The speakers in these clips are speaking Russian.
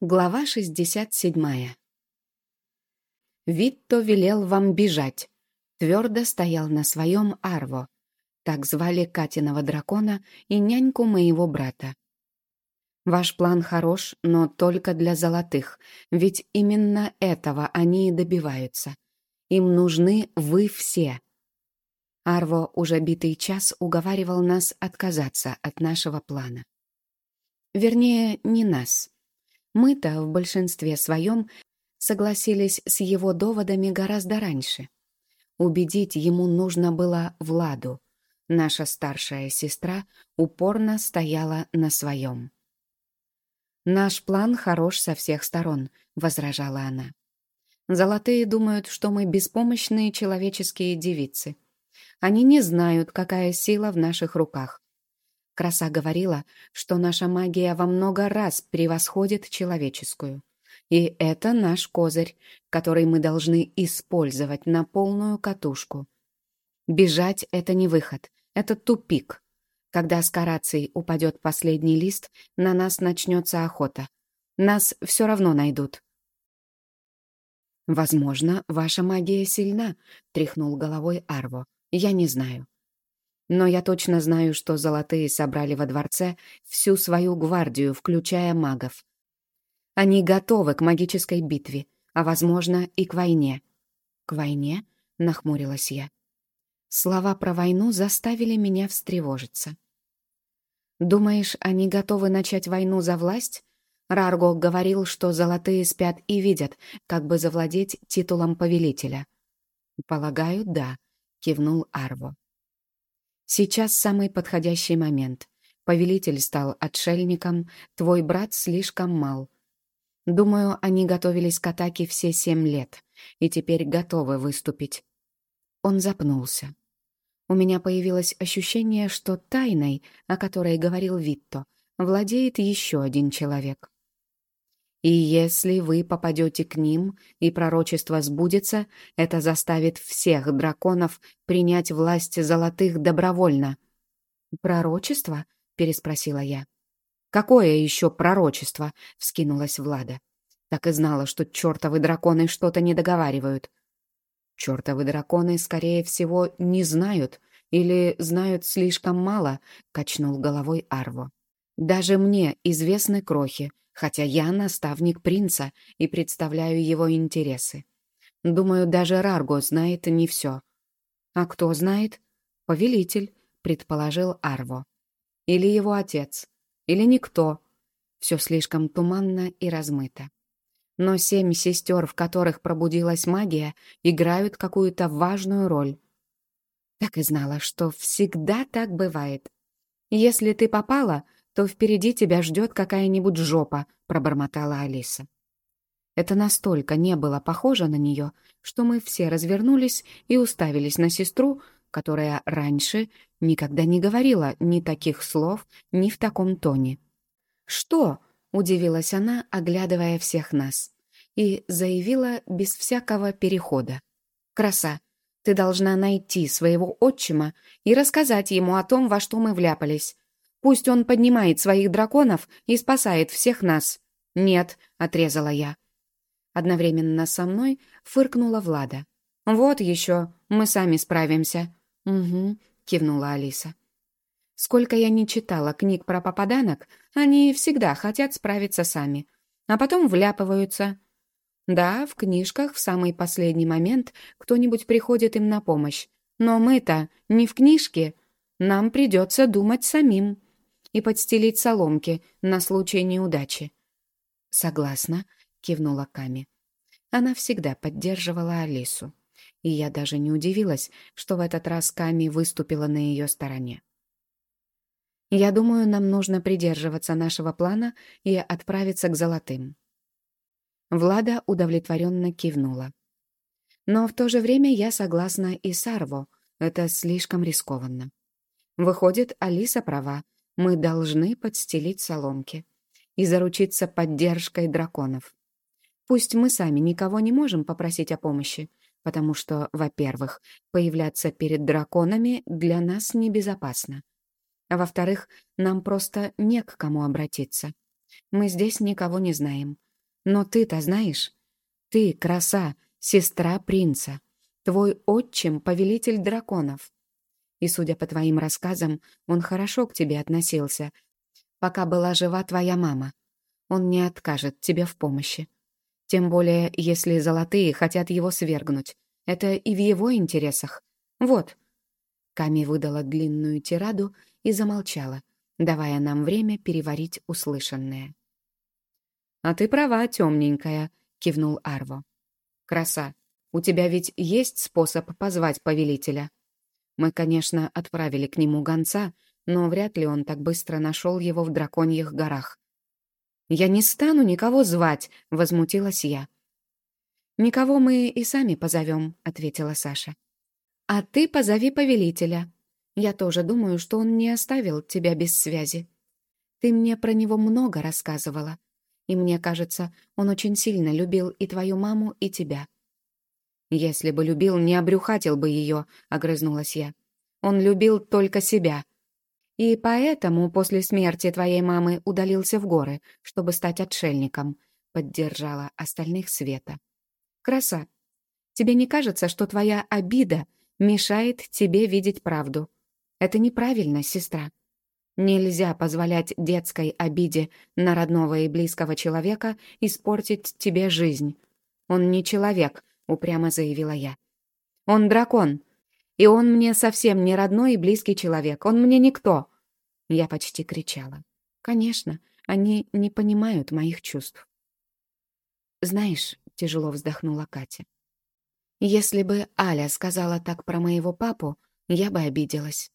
Глава 67. Витто велел вам бежать. Твердо стоял на своем Арво. Так звали Катиного дракона и няньку моего брата. Ваш план хорош, но только для золотых, ведь именно этого они и добиваются. Им нужны вы все. Арво уже битый час уговаривал нас отказаться от нашего плана. Вернее, не нас. Мы-то в большинстве своем согласились с его доводами гораздо раньше. Убедить ему нужно было Владу. Наша старшая сестра упорно стояла на своем. «Наш план хорош со всех сторон», — возражала она. «Золотые думают, что мы беспомощные человеческие девицы. Они не знают, какая сила в наших руках. Краса говорила, что наша магия во много раз превосходит человеческую. И это наш козырь, который мы должны использовать на полную катушку. Бежать — это не выход, это тупик. Когда с карацией упадет последний лист, на нас начнется охота. Нас все равно найдут. «Возможно, ваша магия сильна», — тряхнул головой Арво. «Я не знаю. Но я точно знаю, что золотые собрали во дворце всю свою гвардию, включая магов. Они готовы к магической битве, а, возможно, и к войне. «К войне?» — нахмурилась я. Слова про войну заставили меня встревожиться. «Думаешь, они готовы начать войну за власть?» Рарго говорил, что золотые спят и видят, как бы завладеть титулом повелителя. «Полагаю, да», — кивнул Арво. Сейчас самый подходящий момент. Повелитель стал отшельником, твой брат слишком мал. Думаю, они готовились к атаке все семь лет и теперь готовы выступить. Он запнулся. У меня появилось ощущение, что тайной, о которой говорил Витто, владеет еще один человек. И если вы попадете к ним, и пророчество сбудется, это заставит всех драконов принять власть золотых добровольно. «Пророчество?» — переспросила я. «Какое еще пророчество?» — вскинулась Влада. Так и знала, что чертовы драконы что-то не договаривают. Чертовы драконы, скорее всего, не знают или знают слишком мало, качнул головой Арво. Даже мне известны крохи, хотя я наставник принца и представляю его интересы. Думаю, даже Рарго знает не все. А кто знает? Повелитель, предположил Арво. Или его отец. Или никто. Все слишком туманно и размыто. Но семь сестер, в которых пробудилась магия, играют какую-то важную роль. Так и знала, что всегда так бывает. Если ты попала, то впереди тебя ждет какая-нибудь жопа», — пробормотала Алиса. Это настолько не было похоже на нее, что мы все развернулись и уставились на сестру, которая раньше никогда не говорила ни таких слов, ни в таком тоне. «Что?» — удивилась она, оглядывая всех нас, и заявила без всякого перехода. «Краса, ты должна найти своего отчима и рассказать ему о том, во что мы вляпались. Пусть он поднимает своих драконов и спасает всех нас. Нет, отрезала я. Одновременно со мной фыркнула Влада. Вот еще, мы сами справимся. Угу, кивнула Алиса. Сколько я не читала книг про попаданок, они всегда хотят справиться сами, а потом вляпываются. Да, в книжках в самый последний момент кто-нибудь приходит им на помощь. Но мы-то не в книжке. Нам придется думать самим и подстелить соломки на случай неудачи. «Согласна», — кивнула Ками. Она всегда поддерживала Алису, и я даже не удивилась, что в этот раз Ками выступила на ее стороне. «Я думаю, нам нужно придерживаться нашего плана и отправиться к золотым». Влада удовлетворенно кивнула. «Но в то же время я согласна и с Арво. Это слишком рискованно. Выходит, Алиса права, мы должны подстелить соломки и заручиться поддержкой драконов. Пусть мы сами никого не можем попросить о помощи, потому что, во-первых, появляться перед драконами для нас небезопасно. А во-вторых, нам просто не к кому обратиться. Мы здесь никого не знаем, Но ты-то знаешь, ты краса, сестра принца, твой отчим — повелитель драконов. И, судя по твоим рассказам, он хорошо к тебе относился, пока была жива твоя мама. Он не откажет тебе в помощи. Тем более, если золотые хотят его свергнуть. Это и в его интересах. Вот». Ками выдала длинную тираду и замолчала, давая нам время переварить услышанное. «А ты права, темненькая», — кивнул Арво. «Краса, у тебя ведь есть способ позвать повелителя?» Мы, конечно, отправили к нему гонца, но вряд ли он так быстро нашел его в драконьих горах. «Я не стану никого звать», — возмутилась я. «Никого мы и сами позовем», — ответила Саша. «А ты позови повелителя. Я тоже думаю, что он не оставил тебя без связи. Ты мне про него много рассказывала, и мне кажется, он очень сильно любил и твою маму, и тебя». «Если бы любил, не обрюхатил бы ее», — огрызнулась я. «Он любил только себя. И поэтому после смерти твоей мамы удалился в горы, чтобы стать отшельником», — поддержала остальных Света. «Краса, тебе не кажется, что твоя обида мешает тебе видеть правду? Это неправильно, сестра. Нельзя позволять детской обиде на родного и близкого человека испортить тебе жизнь. Он не человек, упрямо заявила я. «Он дракон. И он мне совсем не родной и близкий человек. Он мне никто!» Я почти кричала. «Конечно, они не понимают моих чувств». «Знаешь», — тяжело вздохнула Катя, «если бы Аля сказала так про моего папу, я бы обиделась.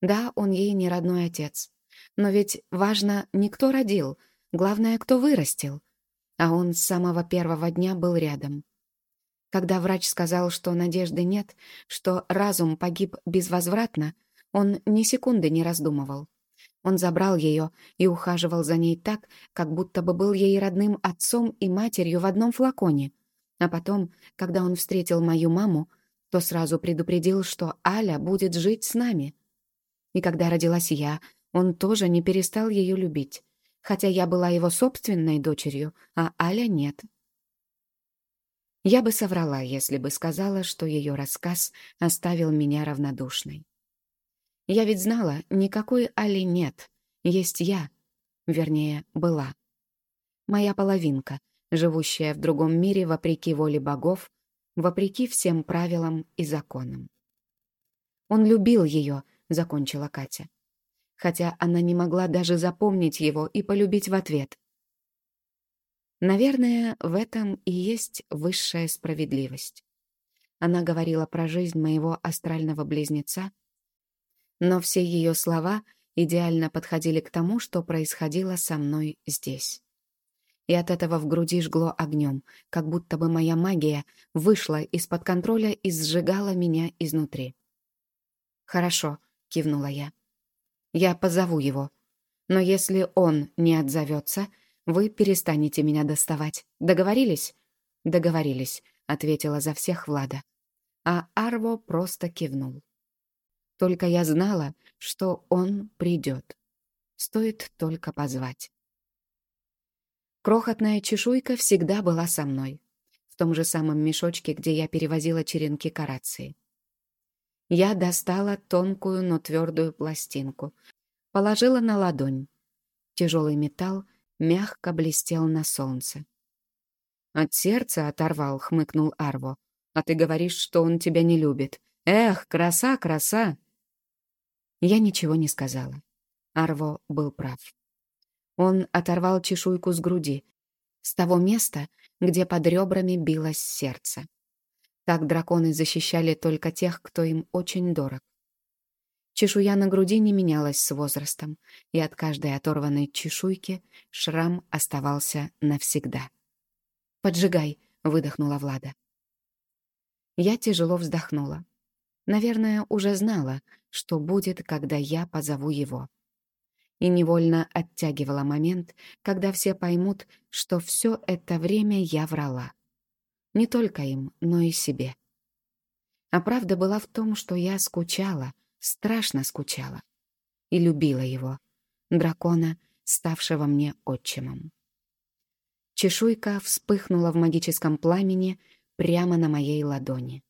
Да, он ей не родной отец. Но ведь важно не кто родил, главное, кто вырастил. А он с самого первого дня был рядом. Когда врач сказал, что надежды нет, что разум погиб безвозвратно, он ни секунды не раздумывал. Он забрал ее и ухаживал за ней так, как будто бы был ей родным отцом и матерью в одном флаконе. А потом, когда он встретил мою маму, то сразу предупредил, что Аля будет жить с нами. И когда родилась я, он тоже не перестал ее любить, хотя я была его собственной дочерью, а Аля нет. Я бы соврала, если бы сказала, что ее рассказ оставил меня равнодушной. Я ведь знала, никакой Али нет, есть я, вернее, была. Моя половинка, живущая в другом мире вопреки воле богов, вопреки всем правилам и законам. «Он любил ее», — закончила Катя. Хотя она не могла даже запомнить его и полюбить в ответ. Наверное, в этом и есть высшая справедливость. Она говорила про жизнь моего астрального близнеца, но все ее слова идеально подходили к тому, что происходило со мной здесь. И от этого в груди жгло огнем, как будто бы моя магия вышла из-под контроля и сжигала меня изнутри. «Хорошо», — кивнула я. «Я позову его. Но если он не отзовется, вы перестанете меня доставать. Договорились?» «Договорились», — ответила за всех Влада. А Арво просто кивнул. Только я знала, что он придет. Стоит только позвать. Крохотная чешуйка всегда была со мной. В том же самом мешочке, где я перевозила черенки карации. Я достала тонкую, но твердую пластинку. Положила на ладонь. Тяжелый металл мягко блестел на солнце. «От сердца оторвал», — хмыкнул Арво. «А ты говоришь, что он тебя не любит. Эх, краса, краса!» Я ничего не сказала. Арво был прав. Он оторвал чешуйку с груди, с того места, где под ребрами билось сердце. Так драконы защищали только тех, кто им очень дорог. Чешуя на груди не менялась с возрастом, и от каждой оторванной чешуйки шрам оставался навсегда. «Поджигай!» — выдохнула Влада. Я тяжело вздохнула. Наверное, уже знала, что будет, когда я позову его. И невольно оттягивала момент, когда все поймут, что все это время я врала. Не только им, но и себе. А правда была в том, что я скучала — страшно скучала. И любила его, дракона, ставшего мне отчимом. Чешуйка вспыхнула в магическом пламени прямо на моей ладони.